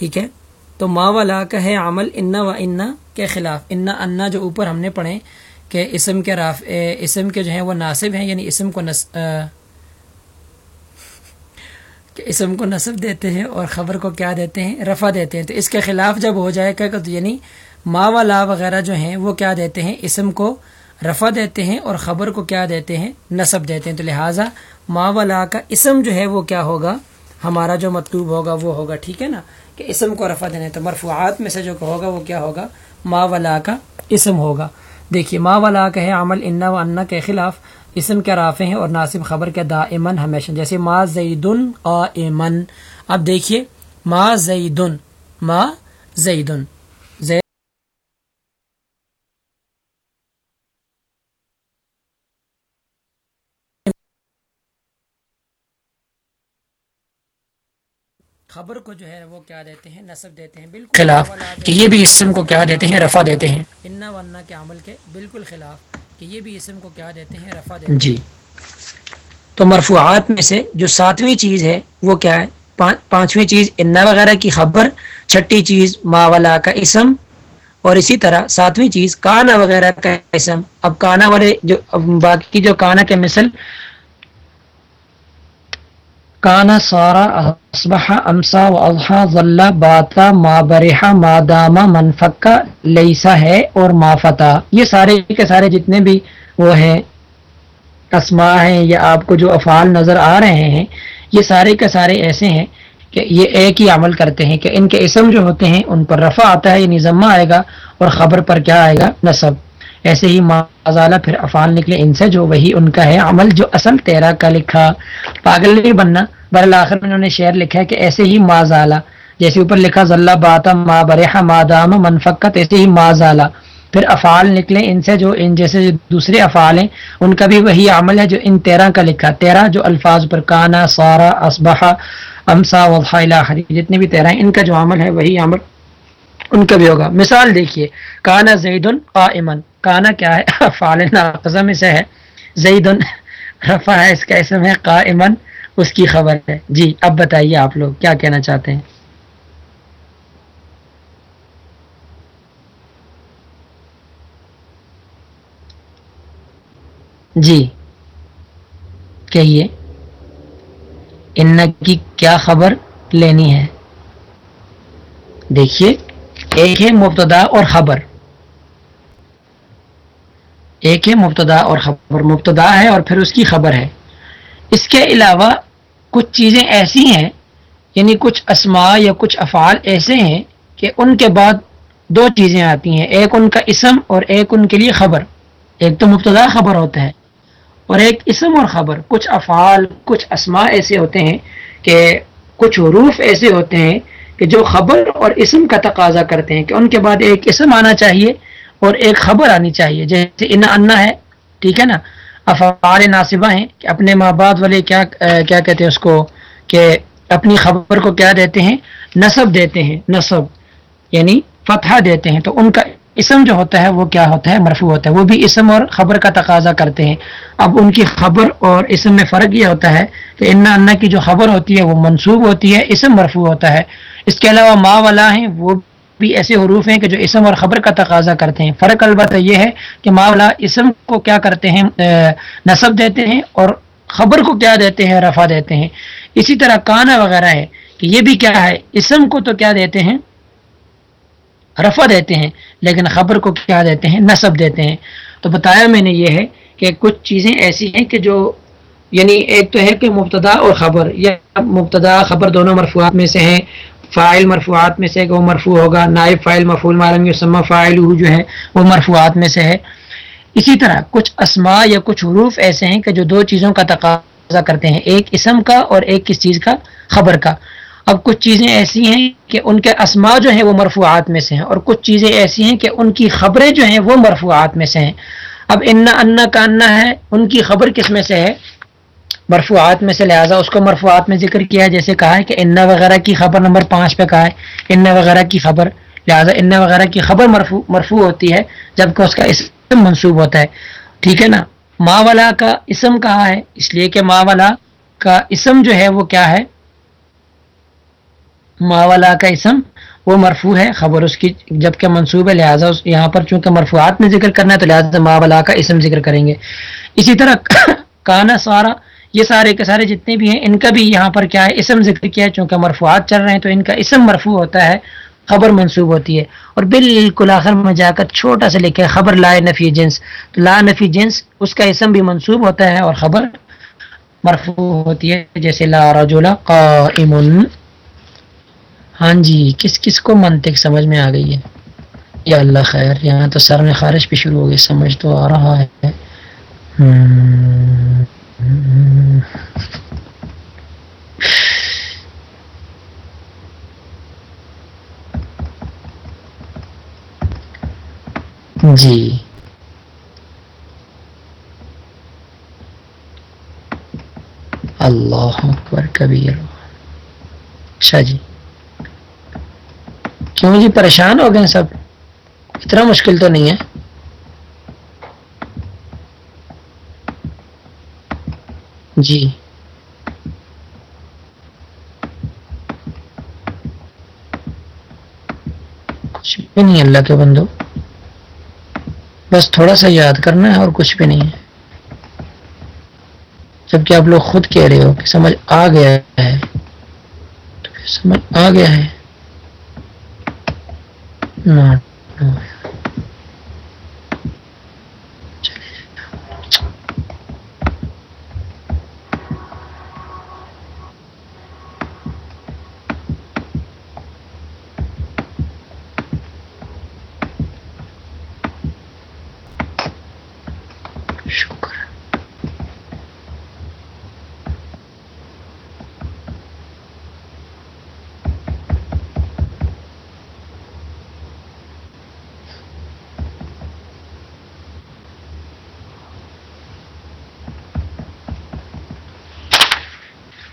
ٹھیک ہے؟ تو ما ولا کا ہے عمل انا و انا کے خلاف۔ انا انا جو اوپر ہم نے پڑھے کہ اسم کے راف اسم کے جو ہیں وہ ناصب ہیں یعنی اسم کو نس کہ اسم کو نصب دیتے ہیں اور خبر کو کیا دیتے ہیں؟ رفع دیتے ہیں۔ تو اس کے خلاف جب ہو جائے گا تو یعنی ما و لا وغیرہ جو ہیں وہ کیا دیتے ہیں؟ اسم کو رفع دیتے ہیں اور خبر کو کیا دیتے ہیں؟ نصب دیتے ہیں۔ تو لہٰذا ما و لا کا اسم جو ہے وہ کیا ہوگا؟ ہمارا جو مطلوب ہوگا وہ ہوگا، ٹھیک ہے نا؟ کہ اسم کو رفع دینے، تو مرفوعات میں سے جو ہوگا وہ کیا ہوگا؟ ما ولا کا اسم ہوگا۔ دیکھیے، ما ولا کا ہے عمل انا و انا کے خلاف۔ اسم کے رافع ہیں اور ناصب خبر کے دا امن ہمیشہ، جیسے ما زیدن قائمن اب دیکھیے، ما زیدن ما زیدن۔ خبر کو جو ہے وہ کیا دیتے ہیں؟ نصب دیتے ہیں بالکل خلاف کہ یہ بھی اسم کو کیا دیتے ہیں؟ رفع دیتے ہیں۔ انا ونا کے عمل کے بالکل خلاف کہ یہ بھی اسم کو کیا دیتے ہیں؟ رفع دیتے ہیں۔ جی تو مرفوعات میں سے جو ساتویں چیز ہے وہ کیا ہے؟ پانچویں چیز انا وغیرہ کی خبر چھٹی چیز ما ولا کا اسم اور اسی طرح ساتویں چیز کانا وغیرہ کا اسم۔ اب کانا والے جو باقی جو کانا کے مثل کانا سارا اصبح امسا و اضحا ذلہ باتا ما برحا ما داما منفقہ لیسا ہے اور ما فتح یہ سارے کے سارے جتنے بھی وہ ہیں اسما ہیں یا آپ کو جو افعال نظر آ رہے ہیں، یہ سارے کے سارے ایسے ہیں کہ یہ ایک ہی عمل کرتے ہیں کہ ان کے اسم جو ہوتے ہیں ان پر رفع آتا ہے یعنی ضمہ آئے گا اور خبر پر کیا آئے گا؟ نصب۔ ایسے ہی مازالہ پھر افعال نکلے، ان سے جو وہی ان کا ہے عمل جو اصل تیرا کا لکھا۔ پاگل نہیں بننا برآخر میں انہوں نے شعر لکھا ہے کہ ایسے ہی مازالہ۔ جیسے اوپر لکھا ذلہ باتا ما برحا مادام منفقت ایسے ہی مازالہ۔ پھر افعال نکلے ان سے جو ان جیسے جو دوسرے افعال ہیں، ان کا بھی وہی عمل ہے جو ان تیرہ کا لکھا۔ تیرہ جو الفاظ پر کانا، سارا اسبحا امسا وحری جتنے بھی تیرہ ہیں، ان کا جو عمل ہے وہی عمل ان کا بھی ہوگا۔ مثال دیکھیے، کانا زید قائمن کانا کیا ہے؟ افعال ناقضہ سے ہے۔ زید رفع ہے اس کا اسم ہے قائمن اس کی خبر ہے۔ جی اب بتائیے آپ لوگ کیا کہنا چاہتے ہیں؟ جی کہیے۔ ان کی کیا خبر لینی ہے؟ دیکھیے، ایک ہے مبتدا اور خبر۔ ایک ہے مبتدا اور خبر مبتدا ہے اور پھر اس کی خبر ہے۔ اس کے علاوہ کچھ چیزیں ایسی ہیں یعنی کچھ اسما یا کچھ افعال ایسے ہیں کہ ان کے بعد دو چیزیں آتی ہیں، ایک ان کا اسم اور ایک ان کے لیے خبر۔ ایک تو مبتدا خبر ہوتا ہے اور ایک اسم اور خبر۔ کچھ افعال، کچھ اسما ایسے ہوتے ہیں کہ کچھ حروف ایسے ہوتے ہیں کہ جو خبر اور اسم کا تقاضا کرتے ہیں کہ ان کے بعد ایک اسم آنا چاہیے۔ اور ایک خبر آنی چاہیے، جیسے ان انا ہے، ٹھیک ہے نا؟ افعال ناصبہ ہیں کہ اپنے ماں باپ والے کیا کیا کہتے ہیں اس کو؟ کہ اپنی خبر کو کیا دیتے ہیں؟ نصب دیتے ہیں، نصب یعنی فتح دیتے ہیں۔ تو ان کا اسم جو ہوتا ہے، وہ کیا ہوتا ہے؟ مرفوع ہوتا ہے۔ وہ بھی اسم اور خبر کا تقاضا کرتے ہیں۔ اب ان کی خبر اور اسم میں فرق یہ ہوتا ہے کہ انا انا کی جو خبر ہوتی ہے، وہ منصوب ہوتی ہے، اسم مرفوع ہوتا ہے۔ اس کے علاوہ ماں والا ہیں، وہ بھی ایسے حروف ہیں کہ جو اسم اور خبر کا تقاضا کرتے ہیں۔ فرق البتہ یہ ہے کہ ماولا اسم کو کیا کرتے ہیں نصب دیتے ہیں اور خبر کو کیا دیتے ہیں، رفع دیتے ہیں۔ اسی طرح کانا وغیرہ ہے کہ یہ بھی کیا ہے، اسم کو تو کیا دیتے ہیں؟ رفع دیتے ہیں، لیکن خبر کو کیا دیتے ہیں؟ نصب دیتے ہیں۔ تو بتایا میں نے یہ ہے کہ کچھ چیزیں ایسی ہیں کہ جو یعنی ایک تو ہے کہ مبتدا اور خبر، یا مبتدا خبر دونوں مرفوعات میں سے ہیں۔ فائل مرفوعات میں سے وہ مرفوع ہوگا، نائب فائل مفول مارم یسمہ فائل جو ہے وہ مرفوعات میں سے ہے۔ اسی طرح کچھ اسما یا کچھ حروف ایسے ہیں کہ جو دو چیزوں کا تقاضا کرتے ہیں، ایک اسم کا اور ایک کس چیز کا، خبر کا۔ اب کچھ چیزیں ایسی ہیں کہ ان کے اسما جو ہیں وہ مرفوعات میں سے ہیں اور کچھ چیزیں ایسی ہیں کہ ان کی خبریں جو ہیں وہ مرفوعات میں سے ہیں۔ اب انا انا کا انا ہے، ان کی خبر کس میں سے ہے؟ مرفوعات میں سے، لہٰذا اس کو مرفوعات میں ذکر کیا ہے، جیسے کہا ہے کہ انا وغیرہ کی خبر نمبر پانچ پہ کہا ہے انا وغیرہ کی خبر، لہٰذا انا وغیرہ کی خبر مرفوع مرفوع ہوتی ہے، جبکہ اس کا اسم منصوب ہوتا ہے۔ ٹھیک ہے نا؟ ماں والا کا اسم کہا ہے؟ اس لیے کہ ماں والا کا اسم جو ہے، وہ کیا ہے؟ ماولا کا اسم، وہ مرفوع ہے، خبر اس کی جبکہ منصوب ہے، لہٰذا اس یہاں پر چونکہ مرفوعات میں ذکر کرنا ہے، تو لہٰذا ماولا کا اسم ذکر کریں گے۔ اسی طرح کانا سارا یہ سارے کے سارے جتنے بھی ہیں، ان کا بھی یہاں پر کیا ہے، اسم ذکر کیا ہے، چونکہ مرفوعات چل رہے ہیں، تو ان کا اسم مرفوع ہوتا ہے، خبر منصوب ہوتی ہے۔ اور بالکل آخر میں جا کر چھوٹا سا لکھے خبر لا نفی جنس۔ تو لا نفی جنس، اس کا اسم بھی منصوب ہوتا ہے اور خبر مرفوع ہوتی ہے، جیسے لا رجل قائم۔ ہاں جی کس کس کو منطق سمجھ میں آ گئی ہے؟ یا اللہ خیر، یہاں تو سر میں خارش بھی شروع ہو گئی، سمجھ تو آ رہا ہے۔ جی۔ اللہ اکبر کبیر۔ اچھا جی۔ کیوں جی پریشان ہو گئے سب؟ اتنا مشکل تو نہیں ہے؟ جی۔ کچھ بھی نہیں، اللہ کے بندو بس تھوڑا سا یاد کرنا ہے اور کچھ بھی نہیں ہے۔ جبکہ آپ لوگ خود کہہ رہے ہو کہ سمجھ آ گیا ہے۔ تو پھر سمجھ آ گیا ہے۔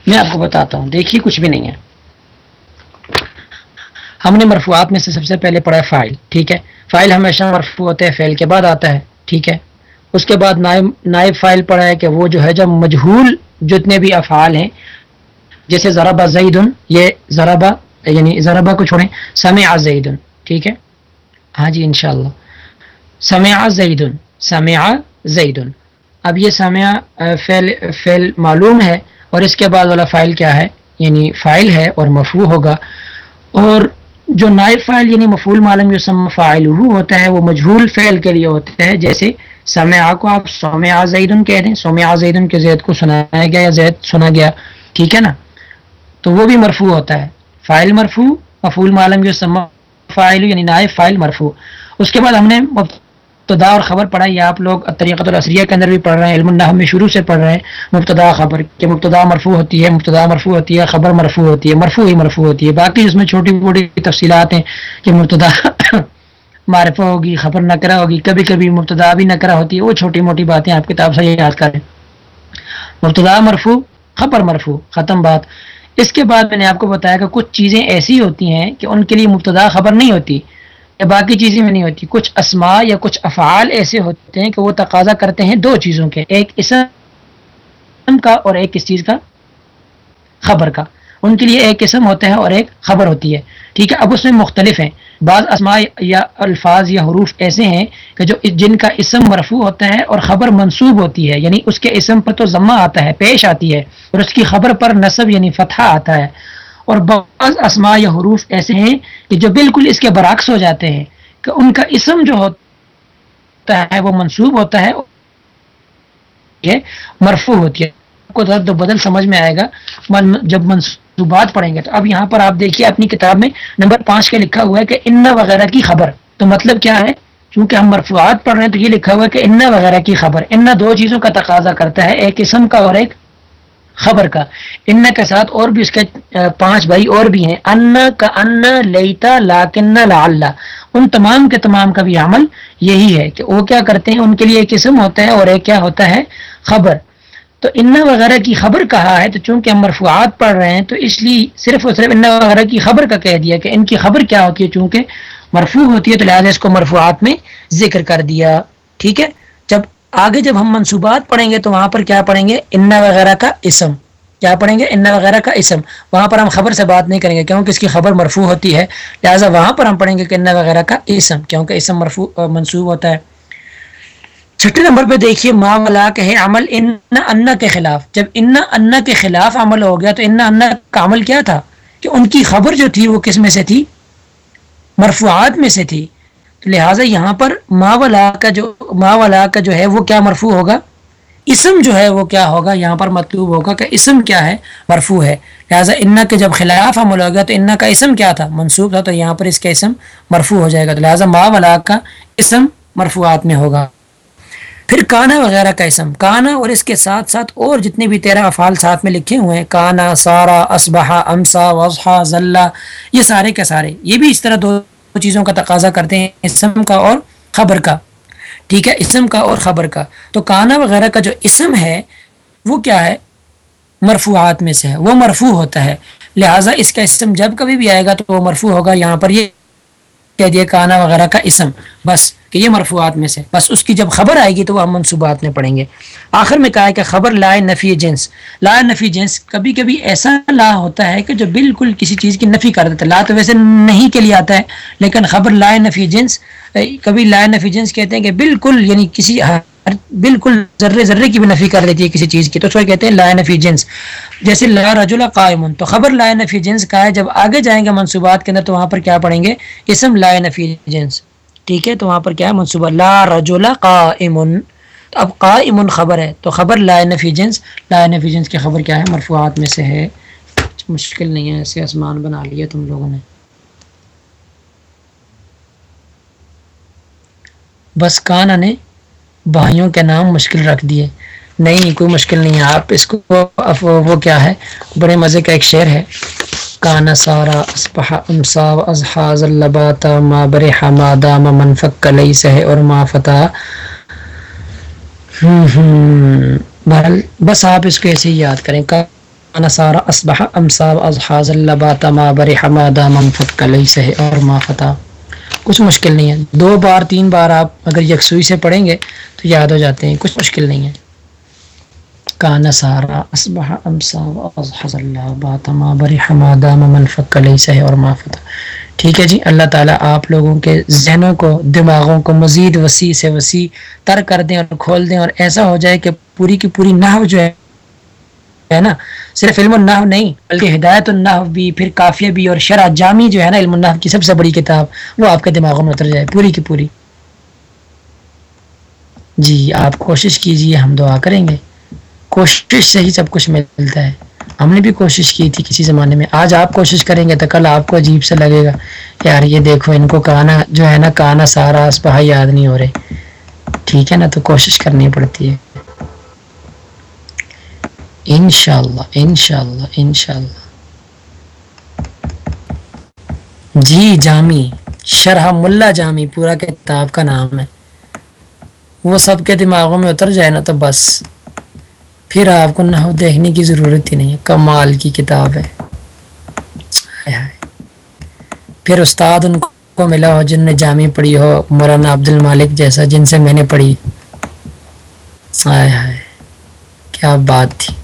میں آپ کو بتاتا ہوں، دیکھیے، کچھ بھی نہیں ہے۔ ہم نے مرفوعات میں سے سب سے پہلے پڑھا ہے فائل، ٹھیک ہے؟ فائل ہمیشہ مرفوع ہوتے ہیں فیل کے بعد آتا ہے، ٹھیک ہے؟ اس کے بعد نائب نائب فائل پڑھا ہے کہ وہ جو ہے، جب مجہول جتنے بھی افعال ہیں، جیسے ذرابہ زید یہ ذرابہ یعنی ذرابہ کو چھوڑیں، سمع زید ٹھیک ہے؟ ہاں جی انشاءاللہ۔ سمع زید سمع زید اب یہ سمع فیل فیل معلوم ہے اور اس کے بعد والا فائل کیا ہے؟ یعنی فائل ہے اور مفہو ہوگا۔ اور جو نائب فائل یعنی مفول معلوم یوسم فائل ہوتا ہے، وہ مجہول فعل کے لیے ہوتا ہے، جیسے سمع کو آپ سومیا زیدن کہہ دیں سومیا زیدن کے زید کو سنایا گیا یا زید سنا گیا، ٹھیک ہے نا؟ تو وہ بھی مرفوع ہوتا ہے۔ فائل مرفوع مفول معلوم یوسم فائل یعنی نائب فائل مرفوع۔ اس کے بعد ہم نے مبتدا اور خبر پڑھا یہ آپ لوگ طریقۃ الاسریہ کے اندر بھی پڑھ رہے ہیں، علم اللہ میں شروع سے پڑھ رہے ہیں، مبتدا خبر کہ مبتدا مرفوع ہوتی ہے، مبتدا مرفوع ہوتی ہے، خبر مرفوع ہوتی ہے، مرفوع ہی مرفوع ہوتی ہے۔ باقی اس میں چھوٹی موٹی تفصیلات ہیں کہ مبتدا معرفہ ہوگی، خبر نہ کرا ہوگی، کبھی کبھی مبتدا بھی نہ کرا ہوتی ہے، وہ چھوٹی موٹی باتیں آپ کتاب سے یاد کریں۔ مبتدا مرفوع، خبر مرفوع، ختم بات۔ اس کے بعد میں نے آپ کو بتایا کہ کچھ چیزیں ایسی ہوتی ہیں کہ ان کے لیے مبتدا خبر نہیں ہوتی۔ یا باقی چیزیں میں نہیں ہوتی۔ کچھ اسما یا کچھ افعال ایسے ہوتے ہیں کہ وہ تقاضا کرتے ہیں دو چیزوں کے، ایک اسم کا اور ایک کس چیز کا خبر کا۔ ان کے لیے ایک قسم ہوتا ہے اور ایک خبر ہوتی ہے۔ ٹھیک ہے، اب اس میں مختلف ہیں۔ بعض اسماء یا الفاظ یا حروف ایسے ہیں کہ جو جن کا اسم مرفوع ہوتا ہے اور خبر منصوب ہوتی ہے یعنی اس کے اسم پر تو ضمہ آتا ہے، پیش آتی ہے اور اس کی خبر پر نصب یعنی فتح آتا ہے۔ اور بعض اسماء یا حروف ایسے ہیں کہ جو بالکل اس کے برعکس ہو جاتے ہیں کہ ان کا اسم جو ہوتا ہے وہ منصوب ہوتا ہے مرفوع ہوتی ہے۔ آپ کو درد و بدل سمجھ میں آئے گا۔ جب منصوبات پڑھیں گے تو اب یہاں پر آپ دیکھیے اپنی کتاب میں نمبر پانچ کا لکھا ہوا ہے کہ ان وغیرہ کی خبر۔ تو مطلب کیا ہے؟ چونکہ ہم مرفوعات پڑھ رہے ہیں تو یہ لکھا ہوا ہے کہ ان وغیرہ کی خبر۔ ان دو چیزوں کا تقاضا کرتا ہے، ایک اسم کا اور ایک خبر کا۔ ان کے ساتھ اور بھی اس کے پانچ بھائی اور بھی ہیں۔ ان کا ان لیتا لاکن لا ان تمام کے تمام کا بھی عمل یہی ہے کہ وہ کیا کرتے ہیں، ان کے لیے ایک قسم ہوتا ہے اور ایک کیا ہوتا ہے، خبر۔ تو ان وغیرہ کی خبر کہا ہے، تو چونکہ ہم مرفوعات پڑھ رہے ہیں، تو اس لیے صرف اور صرف ان وغیرہ کی خبر کا کہہ دیا کہ ان کی خبر کیا ہوتی ہے، چونکہ مرفوع ہوتی ہے، تو لہٰذا اس کو مرفوعات میں ذکر کر دیا۔ ٹھیک ہے؟ آگے جب ہم منصوبات پڑھیں گے تو وہاں پر کیا پڑھیں گے؟ ان وغیرہ کا اسم۔ کیا پڑھیں گے؟ ان وغیرہ کا اسم۔ وہاں پر ہم خبر سے بات نہیں کریں گے کیونکہ اس کی خبر مرفوع ہوتی ہے۔ لہٰذا وہاں پر ہم پڑھیں گے کہ ان وغیرہ کا اسم، کیونکہ اسم مرفوع منصوب ہوتا ہے۔ چھٹے نمبر پہ دیکھیے ماں ملا کہ عمل، ان انا کے خلاف۔ جب ان انا کے خلاف عمل ہو گیا تو ان انا کا عمل کیا تھا؟ کہ ان کی خبر جو تھی وہ کس میں سے تھی؟ مرفوعات میں سے تھی۔ لہٰذا یہاں پر ما ولا کا جو ما ولا کا جو ہے وہ کیا مرفوع ہوگا؟ اسم جو ہے وہ کیا ہوگا؟ یہاں پر مطلوب ہوگا کہ اسم کیا ہے؟ مرفوع ہے۔ لہٰذا انا کے جب خلاف عمل ہو گیا تو انا کا اسم کیا تھا؟ منصوب تھا تو یہاں پر اس کا اسم مرفوع ہو جائے گا۔ تو لہٰذا ما ولا کا اسم مرفوعات میں ہوگا۔ پھر کانا وغیرہ کا اسم۔ کانا اور اس کے ساتھ ساتھ اور جتنے بھی تیرہ افعال ساتھ میں لکھے ہوئے ہیں، کانا، سارا اسبہا امسا، وضحا ذلہ یہ سارے کے سارے۔ یہ بھی اس طرح دو چیزوں کا تقاضا کرتے ہیں اسم کا اور خبر کا۔ ٹھیک ہے، اسم کا اور خبر کا۔ تو کانا وغیرہ کا جو اسم ہے، وہ کیا ہے؟ مرفوعات میں سے ہے۔ وہ مرفوع ہوتا ہے۔ لہٰذا اس کا اسم جب کبھی بھی آئے گا تو وہ مرفوع ہوگا۔ یہاں پر یہ کہہ دیا کانا وغیرہ کا اسم۔ بس۔ کہ یہ مرفوعات میں سے، بس اس کی جب خبر آئے گی تو وہ ہم منصوبات میں پڑھیں گے۔ آخر میں کہا ہے کہ خبر لائے نفی جنس، لا نفی جنس کبھی کبھی ایسا لا ہوتا ہے کہ جو بالکل کسی چیز کی نفی کر دیتا ہے۔ لا تو ویسے نہیں کے لیے آتا ہے، لیکن خبر لائے نفی جنس کبھی لائے نفی جنس کہتے ہیں کہ بالکل یعنی کسی بالکل ذرے ذرے کی بھی نفی کر دیتی ہے کسی چیز کی، تو اس کو کہتے ہیں لا نفی جنس۔ جیسے لا رجل قائم تو خبر لا نفی جنس کا ہے، جب آگے جائیں گے منصوبات کے اندر تو وہاں پر کیا پڑھیں گے؟ اسم لا نفی جنس۔ ٹھیک ہے تو وہاں پر کیا ہے؟ منصوبہ، لا رجل قائم تو اب قائم خبر ہے۔ تو خبر لا نفی جنس لا نفی جنس کی خبر کیا ہے؟ مرفوعات میں سے ہے۔ مشکل نہیں ہے، ایسے آسمان بنا لیا تم لوگوں نے۔ بس کانا نے بھائیوں کے نام مشکل رکھ دیے۔ نہیں، کوئی مشکل نہیں ہے۔ آپ اس کو وہ کیا ہے؟ بڑے مزے کا ایک شعر ہے۔ کانا سارا اسپہ امسا ازحاظ اللباتا ما بر حمادا ما منفق کلئی سہ اور ما فتح بہرحال، بس آپ اس کو ایسے ہی یاد کریں۔ کانا سارا اسبہ امسا ازحاظ اللباتا ما بر حمادا منفق کلئی سہ اور ما فتح کچھ مشکل نہیں ہے۔ دو بار، تین بار آپ اگر یکسوئی سے پڑھیں گے تو یاد ہو جاتے ہیں۔ کچھ مشکل نہیں ہے۔ کان سارا اسبح امسا وازحز اللہ باتما بری حمادا ممن فک لیسہ اور مافتا ٹھیک ہے جی اللہ تعالیٰ آپ لوگوں کے ذہنوں کو، دماغوں کو مزید وسیع سے وسیع تر کر دیں اور کھول دیں اور ایسا ہو جائے کہ پوری کی پوری نحو جو ہے ہے نا، صرف علم النحو نہیں، بلکہ ہدایت النحو بھی، پھر کافیہ بھی اور شرح جامی جو ہے نا، علم النحو کی سب سے بڑی کتاب، وہ آپ کے دماغوں میں اتر جائے، پوری کی پوری۔ جی آپ کوشش کیجیے ہم دعا کریں گے۔ کوشش سے ہی سب کچھ ملتا ہے۔ ہم نے بھی کوشش کی تھی کسی زمانے میں۔ آج آپ کوشش کریں گے تو کل آپ کو عجیب سے لگے گا یار یہ دیکھو، ان کو کہنا جو ہے نا کہنا سارا اسپہ یاد نہیں ہو رہے۔ ٹھیک ہے نا، تو کوشش کرنی پڑتی ہے۔ انشاءاللہ انشاءاللہ انشاءاللہ۔ جی جامی، شرح ملا جامی، پورا کتاب کا نام ہے۔ وہ سب کے دماغوں میں اتر جائے نا تو بس۔ پھر آپ کو نحو دیکھنے کی ضرورت ہی نہیں ہے۔ کمال کی کتاب ہے۔ پھر استاد ان کو ملا ہو جن نے جامع پڑھی ہو، مولانا عبد المالک جیسا جن سے میں نے پڑھی۔ ہائے کیا بات تھی۔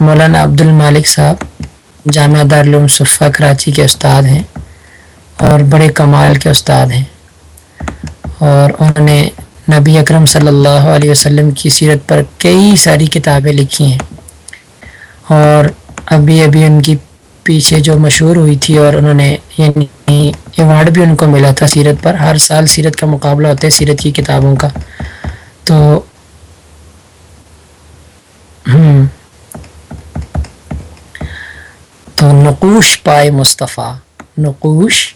مولانا عبد المالک صاحب جامعہ دارالعلوم صفہ کراچی کے استاد ہیں اور بڑے کمال کے استاد ہیں۔ اور انہوں نے نبی اکرم صلی اللہ علیہ وسلم کی سیرت پر کئی ساری کتابیں لکھی ہیں۔ اور ابھی ابھی ان کی پیچھے جو مشہور ہوئی تھی اور انہوں نے یعنی ایوارڈ بھی ان کو ملا تھا سیرت پر، ہر سال سیرت کا مقابلہ ہوتا ہے سیرت کی کتابوں کا۔ تو ہوں تو نقوش پائے مصطفیٰ، نقوش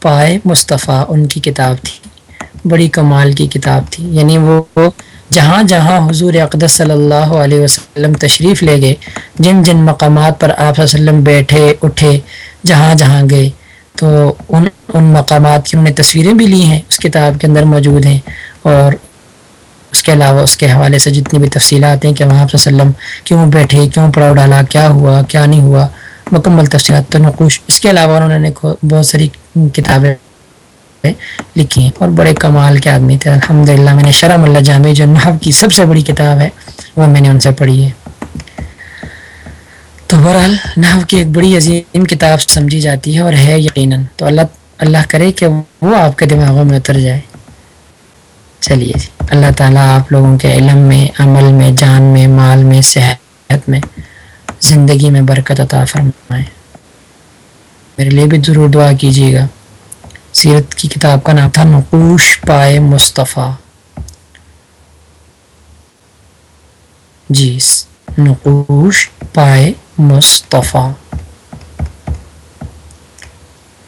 پائے مصطفیٰ ان کی کتاب تھی۔ بڑی کمال کی کتاب تھی۔ یعنی وہ جہاں جہاں حضور اقدس صلی اللہ علیہ وسلم تشریف لے گئے، جن جن مقامات پر آپ وسلم بیٹھے، اٹھے، جہاں جہاں گئے، تو ان ان مقامات کی انہوں نے تصویریں بھی لی ہیں، اس کتاب کے اندر موجود ہیں۔ اور اس کے علاوہ اس کے حوالے سے جتنی بھی تفصیلات ہیں کہ وہاں آپ وسلم کیوں بیٹھے، کیوں پڑاؤ ڈالا، کیا ہوا، کیا نہیں ہوا، مکمل تفصیلات تو نقوش۔ اس کے علاوہ انہوں نے بہت ساری کتابیں لکھی ہیں۔ اور بڑے کمال کے آدمی تھے۔ الحمدللہ، میں نے شرم اللہ جامع جو نحو کی سب سے بڑی کتاب ہے، وہ میں نے ان سے پڑھی ہے۔ تو بہرحال، نحو کی ایک بڑی عظیم کتاب سمجھی جاتی ہے اور ہے یقیناً۔ تو اللہ اللہ کرے کہ وہ آپ کے دماغوں میں اتر جائے۔ چلیے جی اللہ تعالیٰ آپ لوگوں کے علم میں، عمل میں، جان میں، مال میں، صحت میں، زندگی میں برکت عطا فرمائے۔ میرے لیے بھی ضرور دعا کیجیے گا۔ سیرت کی کتاب کا نام تھا نقوش پائے مصطفیٰ۔ جی نقوش پائے مصطفیٰ۔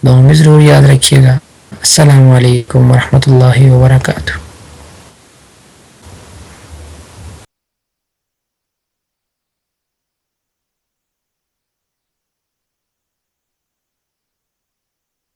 دونوں ضرور یاد رکھیے گا۔ السلام علیکم ورحمۃ اللہ وبرکاتہ۔